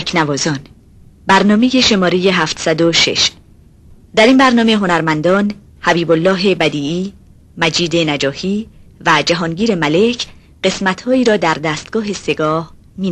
تکنوازان برنامه شماره 706 در این برنامه هنرمندان حبیب الله بدیعی، مجید نجاهی و جهانگیر ملک قسمتهایی را در دستگاه سگاه می.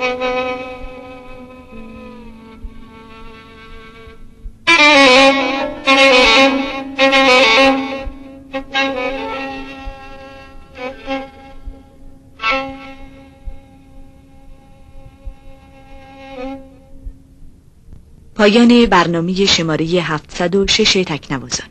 پایان برنامه شماره 706 تکنوازان.